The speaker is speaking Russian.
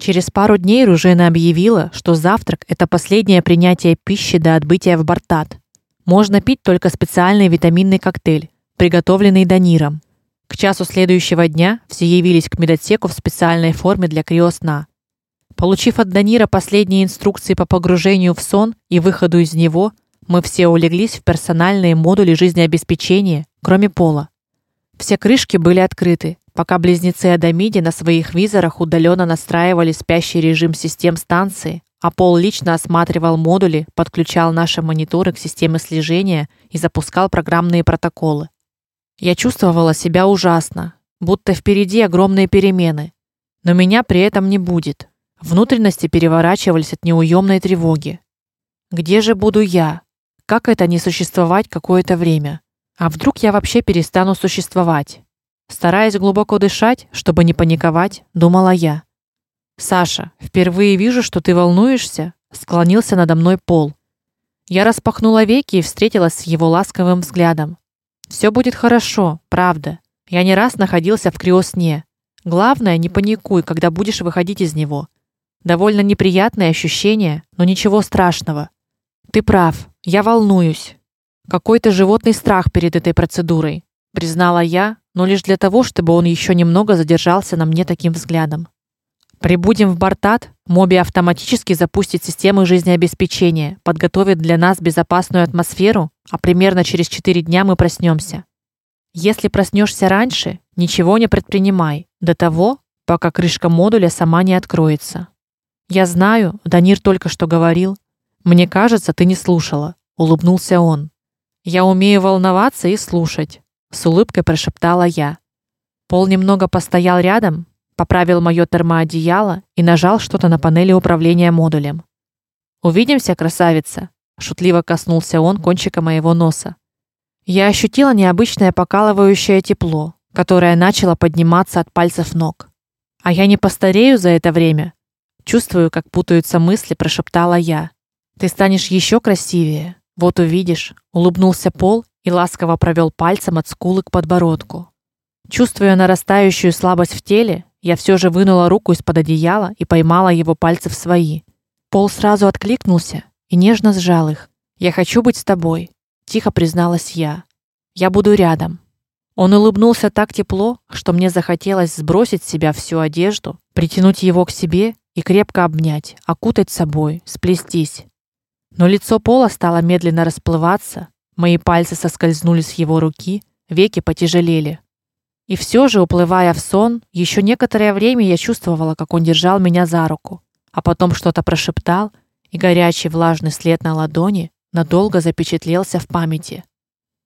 Через пару дней Ружена объявила, что завтрак это последнее принятие пищи до отбытия в Бартат. Можно пить только специальный витаминный коктейль, приготовленный Даниром. К часу следующего дня все явились к медотсеку в специальной форме для криосна. Получив от Данира последние инструкции по погружению в сон и выходу из него, мы все улеглись в персональные модули жизнеобеспечения, кроме пола. Все крышки были открыты, пока близнецы Адамиди на своих визорах удаленно настраивали спящий режим систем станции, а Пол лично осматривал модули, подключал наши мониторы к системе слежения и запускал программные протоколы. Я чувствовала себя ужасно, будто впереди огромные перемены, но меня при этом не будет. Внутренности переворачивались от неуемной тревоги. Где же буду я? Как это не существовать какое-то время? А вдруг я вообще перестану существовать? Стараясь глубоко дышать, чтобы не паниковать, думала я. Саша, впервые вижу, что ты волнуешься, склонился надо мной Пол. Я распахнула веки и встретилась с его ласковым взглядом. Все будет хорошо, правда. Я не раз находился в криосне. Главное, не паникуй, когда будешь выходить из него. Довольно неприятное ощущение, но ничего страшного. Ты прав. Я волнуюсь. Какой-то животный страх перед этой процедурой, признала я, но лишь для того, чтобы он еще немного задержался на мне таким взглядом. Прибудем в Бартат, Моби автоматически запустит системы жизнеобеспечения, подготовит для нас безопасную атмосферу, а примерно через 4 дня мы проснемся. Если проснешься раньше, ничего не предпринимай до того, пока крышка модуля сама не откроется. Я знаю, Данир только что говорил. Мне кажется, ты не слушала, улыбнулся он. Я умею волноваться и слушать, с улыбкой прошептала я. Пол немного постоял рядом, поправил моё термоодеяло и нажал что-то на панели управления модулем. Увидимся, красавица, шутливо коснулся он кончика моего носа. Я ощутила необычное покалывающее тепло, которое начало подниматься от пальцев ног. А я не постарею за это время, Чувствую, как путаются мысли, прошептала я. Ты станешь еще красивее. Вот увидишь, улыбнулся Пол и ласково провел пальцем от скулы к подбородку. Чувствуя нарастающую слабость в теле, я все же вынула руку из-под одеяла и поймала его пальцы в свои. Пол сразу откликнулся и нежно сжал их. Я хочу быть с тобой, тихо призналась я. Я буду рядом. Он улыбнулся так тепло, что мне захотелось сбросить с себя всю одежду, притянуть его к себе и крепко обнять, окутать собой, сплестись. Но лицо Пола стало медленно расплываться, мои пальцы соскользнули с его руки, веки потяжелели. И все же, уплывая в сон, еще некоторое время я чувствовала, как он держал меня за руку, а потом что-то прошептал, и горячий влажный след на ладони надолго запечатлелся в памяти.